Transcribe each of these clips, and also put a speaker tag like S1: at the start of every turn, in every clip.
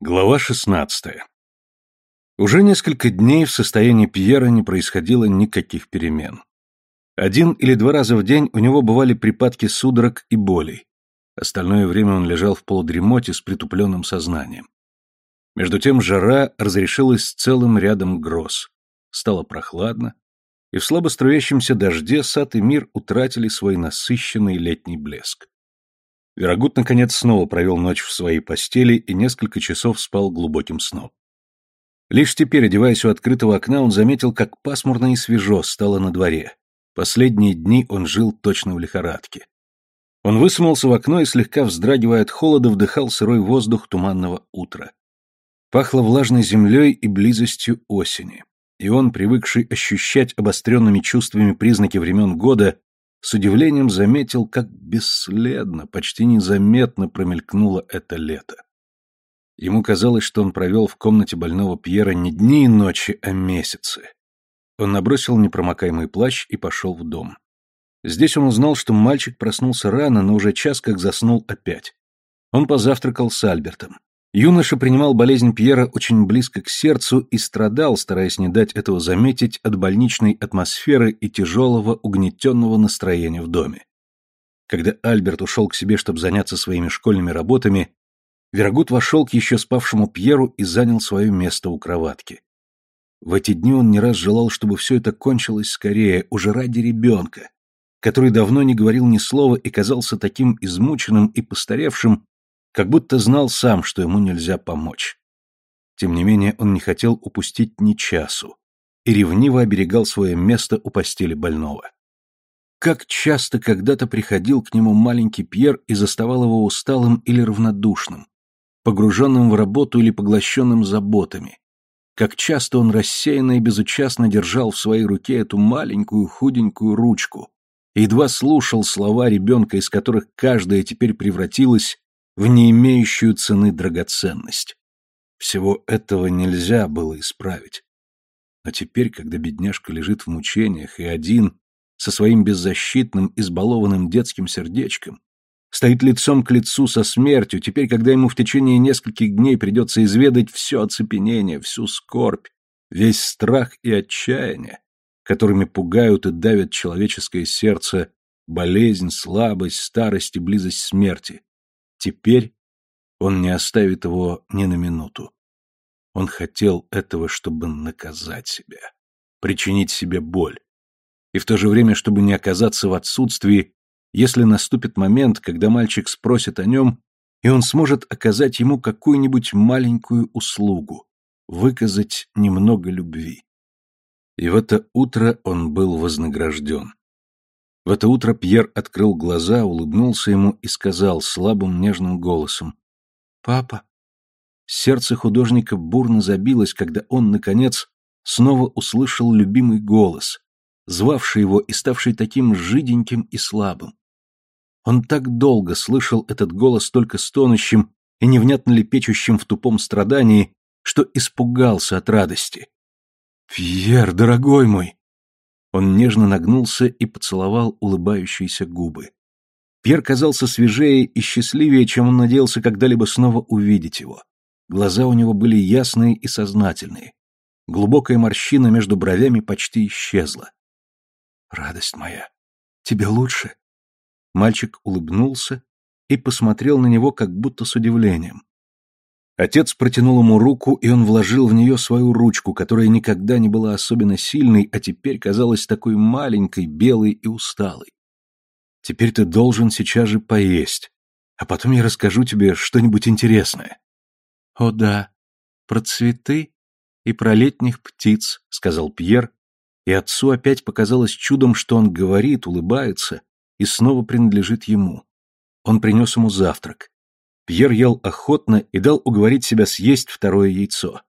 S1: Глава 16. Уже несколько дней в состоянии Пьера не происходило никаких перемен. Один или два раза в день у него бывали припадки судорог и болей. Остальное время он лежал в полудремоте с притупленным сознанием. Между тем жара разрешилась целым рядом гроз. Стало прохладно, и в слабо струящемся дожде сад и мир утратили свой насыщенный летний блеск. Верогут, наконец, снова провел ночь в своей постели и несколько часов спал глубоким сном. Лишь теперь, одеваясь у открытого окна, он заметил, как пасмурно и свежо стало на дворе. Последние дни он жил точно в лихорадке. Он высунулся в окно и, слегка вздрагивая от холода, вдыхал сырой воздух туманного утра. Пахло влажной землей и близостью осени. И он, привыкший ощущать обостренными чувствами признаки времен года, с удивлением заметил, как бесследно, почти незаметно промелькнуло это лето. Ему казалось, что он провел в комнате больного Пьера не дни и ночи, а месяцы. Он набросил непромокаемый плащ и пошел в дом. Здесь он узнал, что мальчик проснулся рано, но уже час как заснул опять. Он позавтракал с Альбертом. Юноша принимал болезнь Пьера очень близко к сердцу и страдал, стараясь не дать этого заметить от больничной атмосферы и тяжелого угнетенного настроения в доме. Когда Альберт ушел к себе, чтобы заняться своими школьными работами, Верагут вошел к еще спавшему Пьеру и занял свое место у кроватки. В эти дни он не раз желал, чтобы все это кончилось скорее, уже ради ребенка, который давно не говорил ни слова и казался таким измученным и постаревшим, как будто знал сам, что ему нельзя помочь. Тем не менее, он не хотел упустить ни часу и ревниво оберегал свое место у постели больного. Как часто когда-то приходил к нему маленький Пьер и заставал его усталым или равнодушным, погруженным в работу или поглощенным заботами. Как часто он рассеянно и безучастно держал в своей руке эту маленькую худенькую ручку едва слушал слова ребенка, из которых каждая теперь превратилась в не имеющую цены драгоценность. Всего этого нельзя было исправить. А теперь, когда бедняжка лежит в мучениях и один, со своим беззащитным, избалованным детским сердечком, стоит лицом к лицу со смертью, теперь, когда ему в течение нескольких дней придется изведать все оцепенение, всю скорбь, весь страх и отчаяние, которыми пугают и давят человеческое сердце болезнь, слабость, старость и близость смерти, Теперь он не оставит его ни на минуту. Он хотел этого, чтобы наказать себя, причинить себе боль. И в то же время, чтобы не оказаться в отсутствии, если наступит момент, когда мальчик спросит о нем, и он сможет оказать ему какую-нибудь маленькую услугу, выказать немного любви. И в это утро он был вознагражден. В это утро Пьер открыл глаза, улыбнулся ему и сказал слабым нежным голосом «Папа». Сердце художника бурно забилось, когда он, наконец, снова услышал любимый голос, звавший его и ставший таким жиденьким и слабым. Он так долго слышал этот голос только стонущим и невнятно лепечущим в тупом страдании, что испугался от радости. «Пьер, дорогой мой!» Он нежно нагнулся и поцеловал улыбающиеся губы. Пьер казался свежее и счастливее, чем он надеялся когда-либо снова увидеть его. Глаза у него были ясные и сознательные. Глубокая морщина между бровями почти исчезла. «Радость моя, тебе лучше?» Мальчик улыбнулся и посмотрел на него как будто с удивлением. Отец протянул ему руку, и он вложил в нее свою ручку, которая никогда не была особенно сильной, а теперь казалась такой маленькой, белой и усталой. Теперь ты должен сейчас же поесть, а потом я расскажу тебе что-нибудь интересное. О да, про цветы и про летних птиц, сказал Пьер, и отцу опять показалось чудом, что он говорит, улыбается и снова принадлежит ему. Он принес ему завтрак. Пьер ел охотно и дал уговорить себя съесть второе яйцо.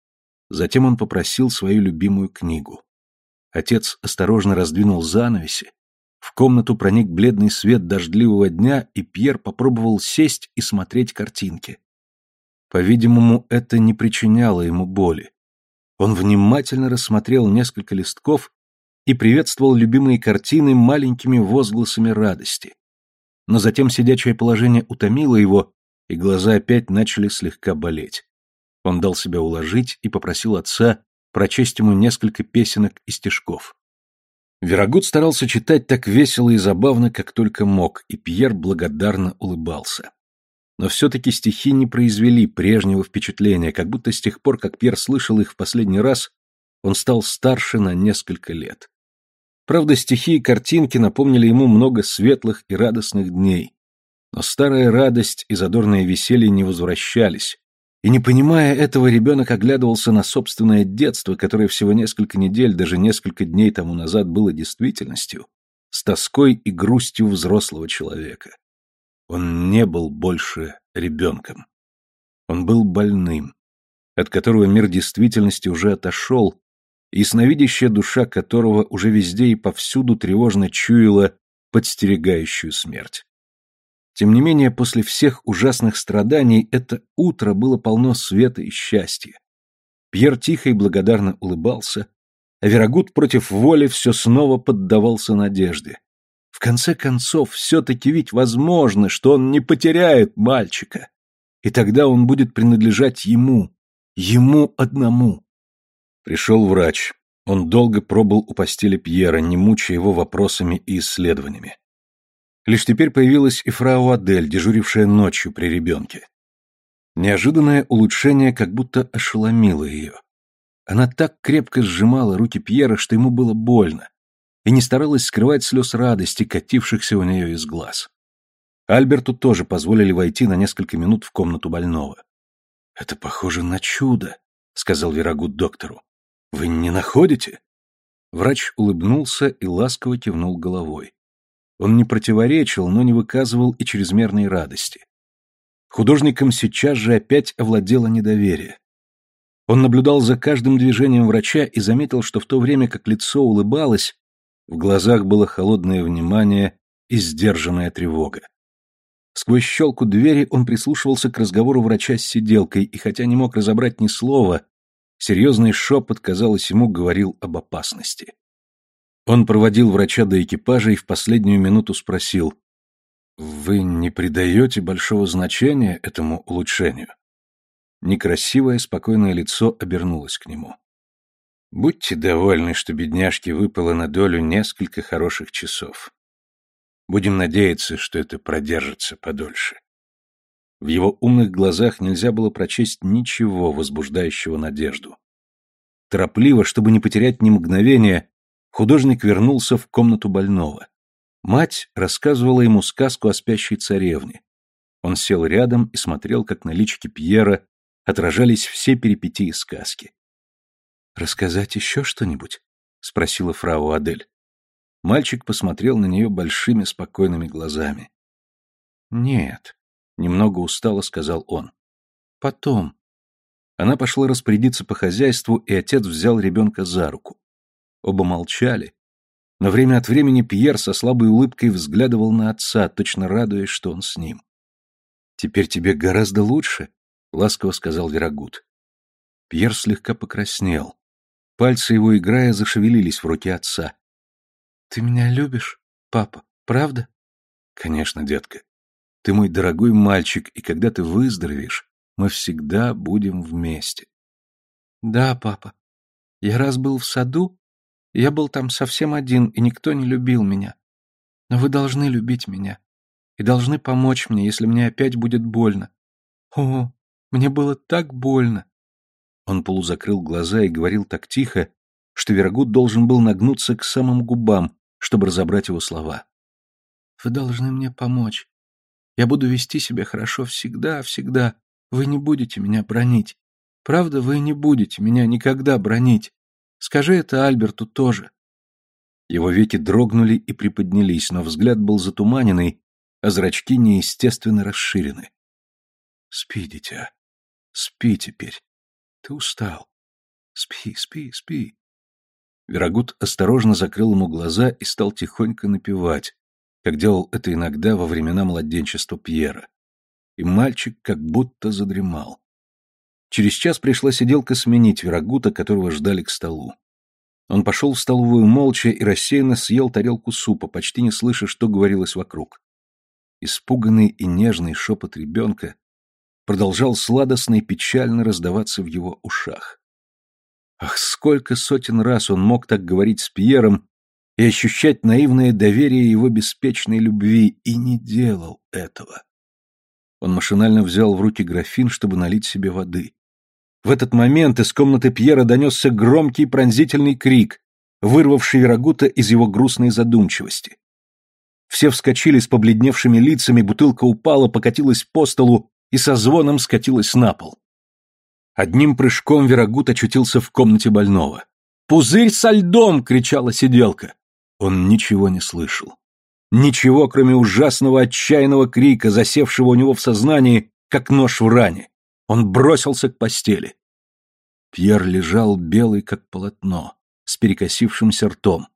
S1: Затем он попросил свою любимую книгу. Отец осторожно раздвинул занавеси. В комнату проник бледный свет дождливого дня, и Пьер попробовал сесть и смотреть картинки. По-видимому, это не причиняло ему боли. Он внимательно рассмотрел несколько листков и приветствовал любимые картины маленькими возгласами радости. Но затем сидячее положение утомило его, и глаза опять начали слегка болеть. Он дал себя уложить и попросил отца прочесть ему несколько песенок и стишков. Верагут старался читать так весело и забавно, как только мог, и Пьер благодарно улыбался. Но все-таки стихи не произвели прежнего впечатления, как будто с тех пор, как Пьер слышал их в последний раз, он стал старше на несколько лет. Правда, стихи и картинки напомнили ему много светлых и радостных дней. Но старая радость и задорное веселье не возвращались, и не понимая этого, ребенок оглядывался на собственное детство, которое всего несколько недель, даже несколько дней тому назад было действительностью, с тоской и грустью взрослого человека. Он не был больше ребенком. Он был больным, от которого мир действительности уже отошел, и сновидящая душа которого уже везде и повсюду тревожно чуяла подстерегающую смерть. Тем не менее, после всех ужасных страданий это утро было полно света и счастья. Пьер тихо и благодарно улыбался, а Верагут против воли все снова поддавался надежде. В конце концов, все-таки ведь возможно, что он не потеряет мальчика. И тогда он будет принадлежать ему, ему одному. Пришел врач. Он долго пробыл у постели Пьера, не мучая его вопросами и исследованиями. Лишь теперь появилась и фрау Адель, дежурившая ночью при ребенке. Неожиданное улучшение как будто ошеломило ее. Она так крепко сжимала руки Пьера, что ему было больно, и не старалась скрывать слез радости, катившихся у нее из глаз. Альберту тоже позволили войти на несколько минут в комнату больного. «Это похоже на чудо», — сказал Верагут доктору. «Вы не находите?» Врач улыбнулся и ласково кивнул головой. Он не противоречил, но не выказывал и чрезмерной радости. Художником сейчас же опять овладело недоверие. Он наблюдал за каждым движением врача и заметил, что в то время как лицо улыбалось, в глазах было холодное внимание и сдержанная тревога. Сквозь щелку двери он прислушивался к разговору врача с сиделкой, и хотя не мог разобрать ни слова, серьезный шепот, казалось ему, говорил об опасности. Он проводил врача до экипажа и в последнюю минуту спросил, «Вы не придаете большого значения этому улучшению?» Некрасивое, спокойное лицо обернулось к нему. «Будьте довольны, что бедняжке выпало на долю несколько хороших часов. Будем надеяться, что это продержится подольше». В его умных глазах нельзя было прочесть ничего, возбуждающего надежду. Торопливо, чтобы не потерять ни мгновения, Художник вернулся в комнату больного. Мать рассказывала ему сказку о спящей царевне. Он сел рядом и смотрел, как на личике Пьера отражались все перипетии сказки. «Рассказать еще что-нибудь?» — спросила фрау Адель. Мальчик посмотрел на нее большими спокойными глазами. «Нет», — немного устало сказал он. «Потом». Она пошла распорядиться по хозяйству, и отец взял ребенка за руку. Оба молчали. Но время от времени Пьер со слабой улыбкой взглядывал на отца, точно радуясь, что он с ним. «Теперь тебе гораздо лучше», — ласково сказал Верагут. Пьер слегка покраснел. Пальцы его, играя, зашевелились в руке отца. «Ты меня любишь, папа, правда?» «Конечно, детка. Ты мой дорогой мальчик, и когда ты выздоровеешь, мы всегда будем вместе». «Да, папа. Я раз был в саду, я был там совсем один, и никто не любил меня. Но вы должны любить меня. И должны помочь мне, если мне опять будет больно. О, мне было так больно. Он полузакрыл глаза и говорил так тихо, что Верагут должен был нагнуться к самым губам, чтобы разобрать его слова. «Вы должны мне помочь. Я буду вести себя хорошо всегда, всегда. Вы не будете меня бронить. Правда, вы не будете меня никогда бронить. Скажи это Альберту тоже. Его веки дрогнули и приподнялись, но взгляд был затуманенный, а зрачки неестественно расширены. Спи, дитя. Спи теперь. Ты устал. Спи, спи, спи. Верагут осторожно закрыл ему глаза и стал тихонько напевать, как делал это иногда во времена младенчества Пьера. И мальчик как будто задремал. Через час пришла сиделка сменить Верагута, которого ждали к столу. Он пошел в столовую молча и рассеянно съел тарелку супа, почти не слыша, что говорилось вокруг. Испуганный и нежный шепот ребенка, продолжал сладостно и печально раздаваться в его ушах. Ах, сколько сотен раз он мог так говорить с Пьером и ощущать наивное доверие его беспечной любви, и не делал этого. Он машинально взял в руки графин, чтобы налить себе воды. В этот момент из комнаты Пьера донесся громкий пронзительный крик, вырвавший Верагута из его грустной задумчивости. Все вскочили с побледневшими лицами, бутылка упала, покатилась по столу и со звоном скатилась на пол. Одним прыжком Верагут очутился в комнате больного. «Пузырь со льдом!» — кричала сиделка. Он ничего не слышал. Ничего, кроме ужасного отчаянного крика, засевшего у него в сознании, как нож в ране. Он бросился к постели. Пьер лежал белый, как полотно, с перекосившимся ртом.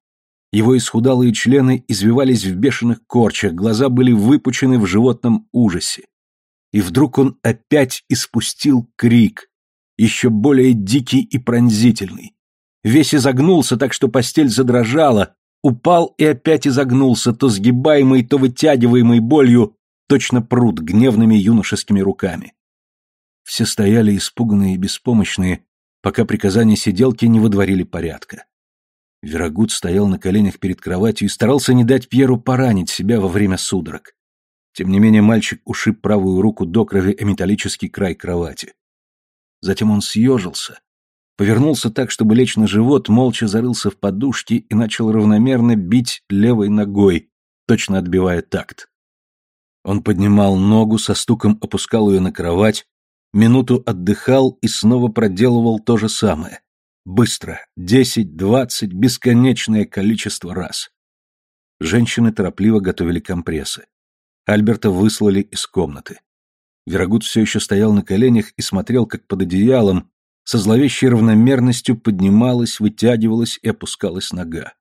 S1: Его исхудалые члены извивались в бешеных корчах, глаза были выпучены в животном ужасе. И вдруг он опять испустил крик, еще более дикий и пронзительный. Весь изогнулся так, что постель задрожала, упал и опять изогнулся, то сгибаемый, то вытягиваемый болью, точно пруд гневными юношескими руками. Все стояли испуганные и беспомощные, пока приказания сиделки не водворили порядка. Верагут стоял на коленях перед кроватью и старался не дать Пьеру поранить себя во время судорог. Тем не менее мальчик ушиб правую руку до крови о металлический край кровати. Затем он съежился, повернулся так, чтобы лечь на живот, молча зарылся в подушки и начал равномерно бить левой ногой, точно отбивая такт. Он поднимал ногу, со стуком опускал ее на кровать, минуту отдыхал и снова проделывал то же самое. Быстро, десять, двадцать, бесконечное количество раз. Женщины торопливо готовили компрессы. Альберта выслали из комнаты. Верагут все еще стоял на коленях и смотрел, как под одеялом, со зловещей равномерностью поднималась, вытягивалась и опускалась нога.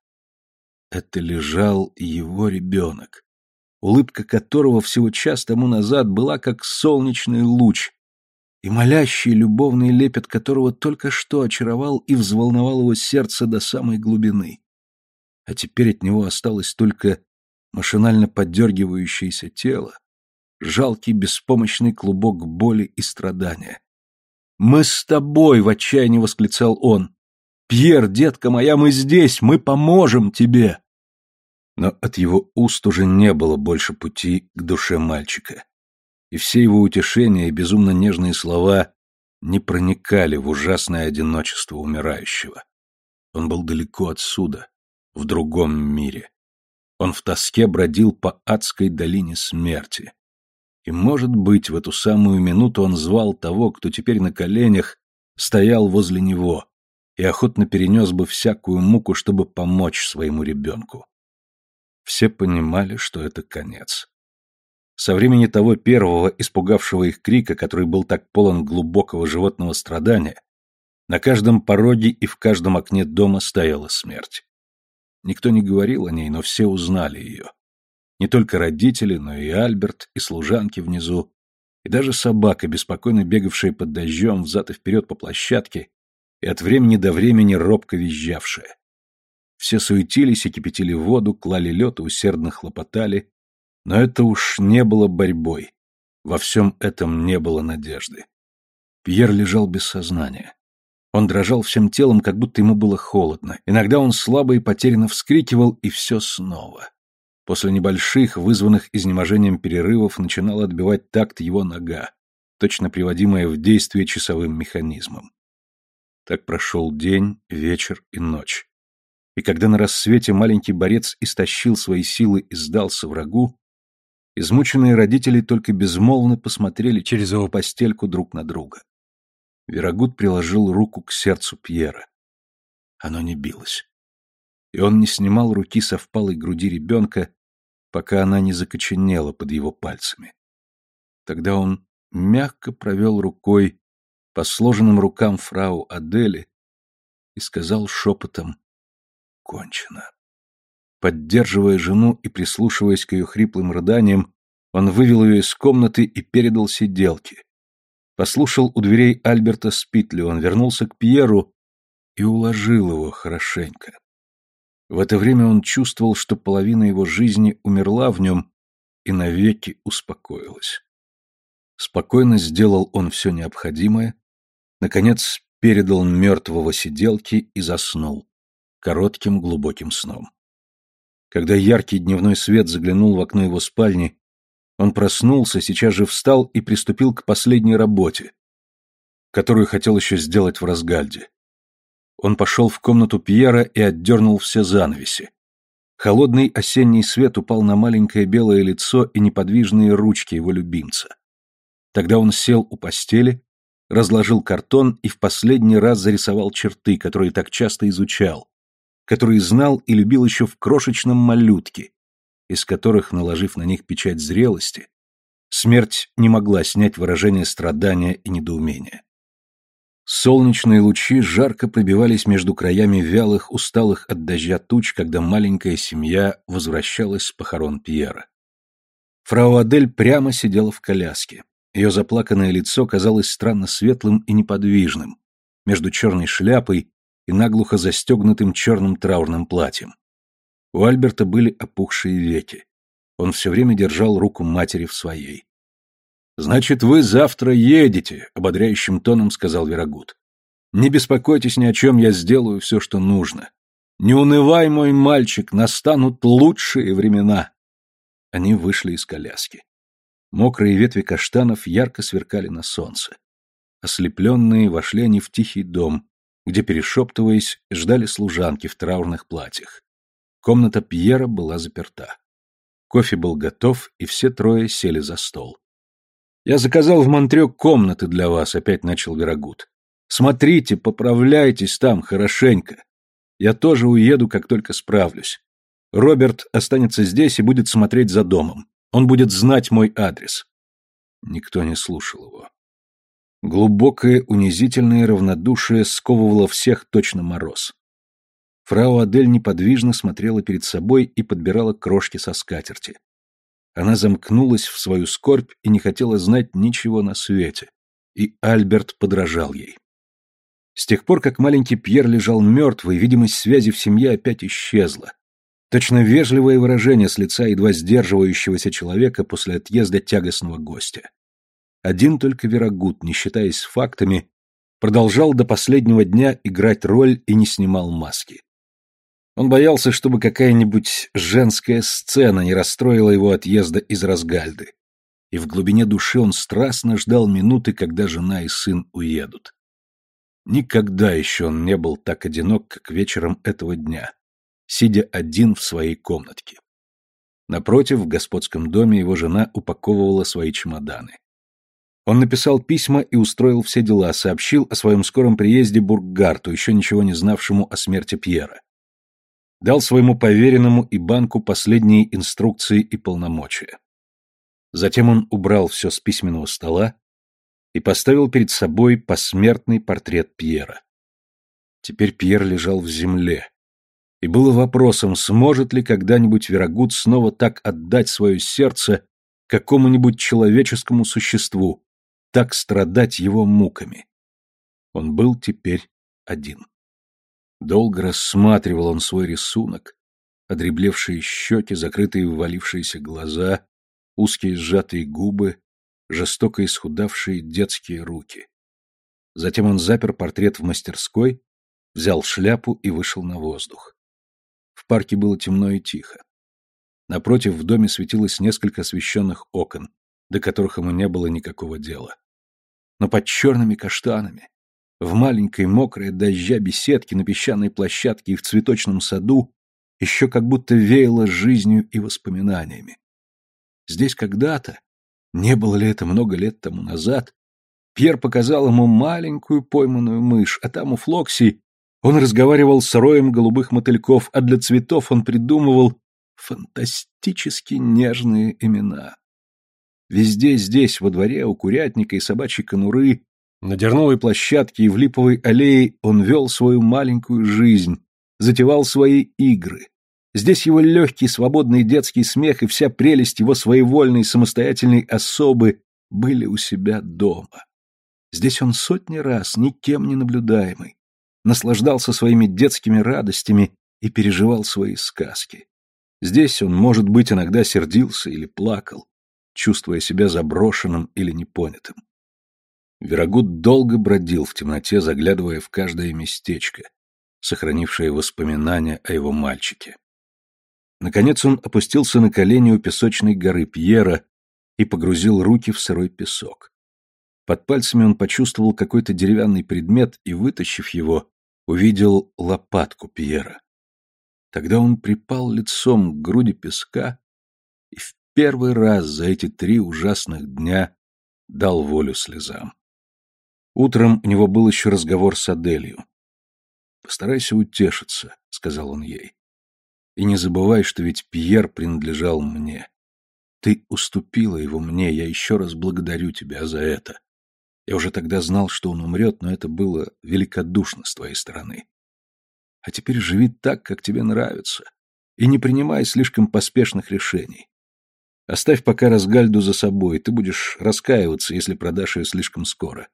S1: Это лежал его ребенок, улыбка которого всего час тому назад была как солнечный луч, и молящий любовный лепет которого только что очаровал и взволновал его сердце до самой глубины. А теперь от него осталось только машинально поддергивающееся тело, жалкий беспомощный клубок боли и страдания. «Мы с тобой!» — в отчаянии восклицал он. «Пьер, детка моя, мы здесь, мы поможем тебе!» Но от его уст уже не было больше пути к душе мальчика. И все его утешения и безумно нежные слова не проникали в ужасное одиночество умирающего. Он был далеко отсюда, в другом мире. Он в тоске бродил по адской долине смерти. И, может быть, в эту самую минуту он звал того, кто теперь на коленях стоял возле него и охотно перенес бы всякую муку, чтобы помочь своему ребенку. Все понимали, что это конец. Со времени того первого, испугавшего их крика, который был так полон глубокого животного страдания, на каждом пороге и в каждом окне дома стояла смерть. Никто не говорил о ней, но все узнали ее. Не только родители, но и Альберт, и служанки внизу, и даже собака, беспокойно бегавшая под дождем взад и вперед по площадке и от времени до времени робко визжавшая. Все суетились и кипятили воду, клали лед и усердно хлопотали, но это уж не было борьбой. Во всем этом не было надежды. Пьер лежал без сознания. Он дрожал всем телом, как будто ему было холодно. Иногда он слабо и потерянно вскрикивал, и все снова. После небольших, вызванных изнеможением перерывов, начинала отбивать такт его нога, точно приводимая в действие часовым механизмом. Так прошел день, вечер и ночь. И когда на рассвете маленький борец истощил свои силы и сдался врагу, измученные родители только безмолвно посмотрели через его постельку друг на друга. Верагут приложил руку к сердцу Пьера. Оно не билось и он не снимал руки со впалой груди ребенка, пока она не закоченела под его пальцами. Тогда он мягко провел рукой по сложенным рукам фрау Адели и сказал шепотом «Кончено». Поддерживая жену и прислушиваясь к ее хриплым рыданиям, он вывел ее из комнаты и передал сиделке. Послушал у дверей Альберта, спит ли он, вернулся к Пьеру и уложил его хорошенько. В это время он чувствовал, что половина его жизни умерла в нем и навеки успокоилась. Спокойно сделал он все необходимое, наконец передал мертвого сиделке и заснул, коротким глубоким сном. Когда яркий дневной свет заглянул в окно его спальни, он проснулся, сейчас же встал и приступил к последней работе, которую хотел еще сделать в Разгальде. Он пошел в комнату Пьера и отдернул все занавеси. Холодный осенний свет упал на маленькое белое лицо и неподвижные ручки его любимца. Тогда он сел у постели, разложил картон и в последний раз зарисовал черты, которые так часто изучал, которые знал и любил еще в крошечном малютке, из которых, наложив на них печать зрелости, смерть не могла снять выражение страдания и недоумения. Солнечные лучи жарко пробивались между краями вялых, усталых от дождя туч, когда маленькая семья возвращалась с похорон Пьера. Фрау Адель прямо сидела в коляске. Ее заплаканное лицо казалось странно светлым и неподвижным, между черной шляпой и наглухо застегнутым черным траурным платьем. У Альберта были опухшие веки. Он все время держал руку матери в своей. «Значит, вы завтра едете», — ободряющим тоном сказал Верагут. «Не беспокойтесь ни о чем, я сделаю все, что нужно. Не унывай, мой мальчик, настанут лучшие времена». Они вышли из коляски. Мокрые ветви каштанов ярко сверкали на солнце. Ослепленные вошли они в тихий дом, где, перешептываясь, ждали служанки в траурных платьях. Комната Пьера была заперта. Кофе был готов, и все трое сели за стол. «Я заказал в Монтрё комнаты для вас», — опять начал Верагут. «Смотрите, поправляйтесь там хорошенько. Я тоже уеду, как только справлюсь. Роберт останется здесь и будет смотреть за домом. Он будет знать мой адрес». Никто не слушал его. Глубокое, унизительное равнодушие сковывало всех точно мороз. Фрау Адель неподвижно смотрела перед собой и подбирала крошки со скатерти. Она замкнулась в свою скорбь и не хотела знать ничего на свете. И Альберт подражал ей. С тех пор, как маленький Пьер лежал мертвый, видимость связи в семье опять исчезла. Точно вежливое выражение с лица едва сдерживающегося человека после отъезда тягостного гостя. Один только Верагут, не считаясь фактами, продолжал до последнего дня играть роль и не снимал маски. Он боялся, чтобы какая-нибудь женская сцена не расстроила его отъезда из Разгальды. И в глубине души он страстно ждал минуты, когда жена и сын уедут. Никогда еще он не был так одинок, как вечером этого дня, сидя один в своей комнатке. Напротив, в господском доме его жена упаковывала свои чемоданы. Он написал письма и устроил все дела, сообщил о своем скором приезде Бурггарту, еще ничего не знавшему о смерти Пьера. Дал своему поверенному и банку последние инструкции и полномочия. Затем он убрал все с письменного стола и поставил перед собой посмертный портрет Пьера. Теперь Пьер лежал в земле, и было вопросом, сможет ли когда-нибудь Верагут снова так отдать свое сердце какому-нибудь человеческому существу, так страдать его муками. Он был теперь один. Долго рассматривал он свой рисунок, одреблевшие щеки, закрытые ввалившиеся глаза, узкие сжатые губы, жестоко исхудавшие детские руки. Затем он запер портрет в мастерской, взял шляпу и вышел на воздух. В парке было темно и тихо. Напротив в доме светилось несколько освещенных окон, до которых ему не было никакого дела но под черными каштанами, в маленькой мокрой дождя беседке на песчаной площадке и в цветочном саду еще как будто веяло жизнью и воспоминаниями. Здесь когда-то, не было ли это много лет тому назад, Пьер показал ему маленькую пойманную мышь, а там у Флокси он разговаривал с роем голубых мотыльков, а для цветов он придумывал фантастически нежные имена. Везде здесь, во дворе, у курятника и собачьей конуры, на дерновой площадке и в липовой аллее он вел свою маленькую жизнь, затевал свои игры. Здесь его легкий, свободный детский смех и вся прелесть его своевольной, самостоятельной особы были у себя дома. Здесь он сотни раз, никем не наблюдаемый, наслаждался своими детскими радостями и переживал свои сказки. Здесь он, может быть, иногда сердился или плакал, чувствуя себя заброшенным или непонятым. Верагут долго бродил в темноте, заглядывая в каждое местечко, сохранившее воспоминания о его мальчике. Наконец он опустился на колени у песочной горы Пьера и погрузил руки в сырой песок. Под пальцами он почувствовал какой-то деревянный предмет и, вытащив его, увидел лопатку Пьера. Тогда он припал лицом к груди песка и в первый раз за эти три ужасных дня дал волю слезам. Утром у него был еще разговор с Аделью. «Постарайся утешиться», — сказал он ей. «И не забывай, что ведь Пьер принадлежал мне. Ты уступила его мне, я еще раз благодарю тебя за это. Я уже тогда знал, что он умрет, но это было великодушно с твоей стороны. А теперь живи так, как тебе нравится, и не принимай слишком поспешных решений. Оставь пока Разгальду за собой, ты будешь раскаиваться, если продашь ее слишком скоро.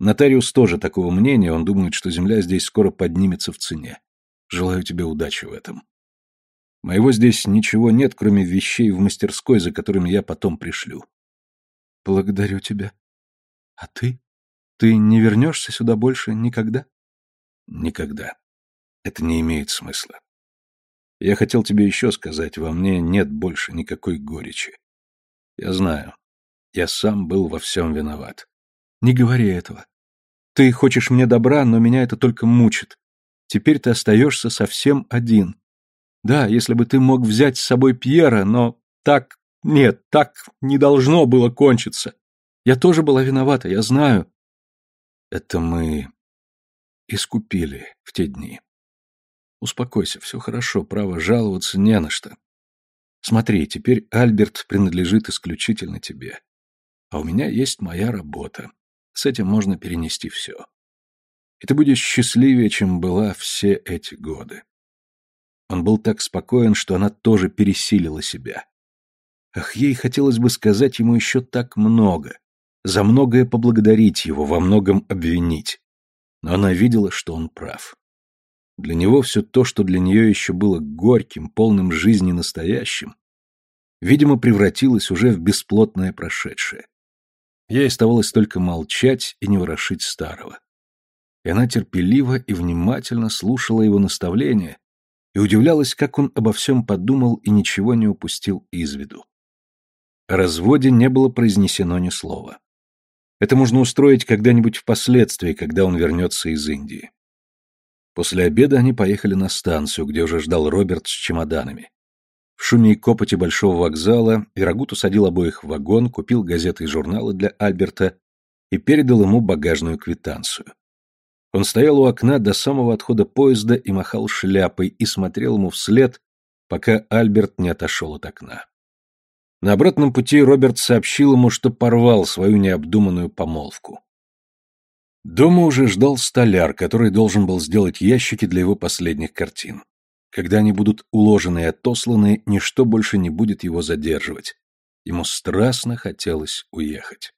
S1: Нотариус тоже такого мнения, он думает, что земля здесь скоро поднимется в цене. Желаю тебе удачи в этом. Моего здесь ничего нет, кроме вещей в мастерской, за которыми я потом пришлю. Благодарю тебя. А ты? Ты не вернешься сюда больше никогда? Никогда. Это не имеет смысла. Я хотел тебе еще сказать, во мне нет больше никакой горечи. Я знаю, я сам был во всем виноват. Не говори этого. Ты хочешь мне добра, но меня это только мучит. Теперь ты остаешься совсем один. Да, если бы ты мог взять с собой Пьера, но так... Нет, так не должно было кончиться. Я тоже была виновата, я знаю. Это мы искупили в те дни. Успокойся, все хорошо, право жаловаться не на что. Смотри, теперь Альберт принадлежит исключительно тебе. А у меня есть моя работа. С этим можно перенести все. И ты будешь счастливее, чем была все эти годы. Он был так спокоен, что она тоже пересилила себя. Ах, ей хотелось бы сказать ему еще так много, за многое поблагодарить его, во многом обвинить. Но она видела, что он прав. Для него все то, что для нее еще было горьким, полным жизни настоящим, видимо, превратилось уже в бесплотное прошедшее. Ей оставалось только молчать и не ворошить старого. И она терпеливо и внимательно слушала его наставления и удивлялась, как он обо всем подумал и ничего не упустил из виду. О разводе не было произнесено ни слова. Это можно устроить когда-нибудь впоследствии, когда он вернется из Индии. После обеда они поехали на станцию, где уже ждал Роберт с чемоданами. В шуме и копоте большого вокзала Верагут усадил обоих в вагон, купил газеты и журналы для Альберта и передал ему багажную квитанцию. Он стоял у окна до самого отхода поезда и махал шляпой и смотрел ему вслед, пока Альберт не отошел от окна. На обратном пути Роберт сообщил ему, что порвал свою необдуманную помолвку. Дома уже ждал столяр, который должен был сделать ящики для его последних картин. Когда они будут уложены и отосланы, ничто больше не будет его задерживать. Ему страстно хотелось уехать.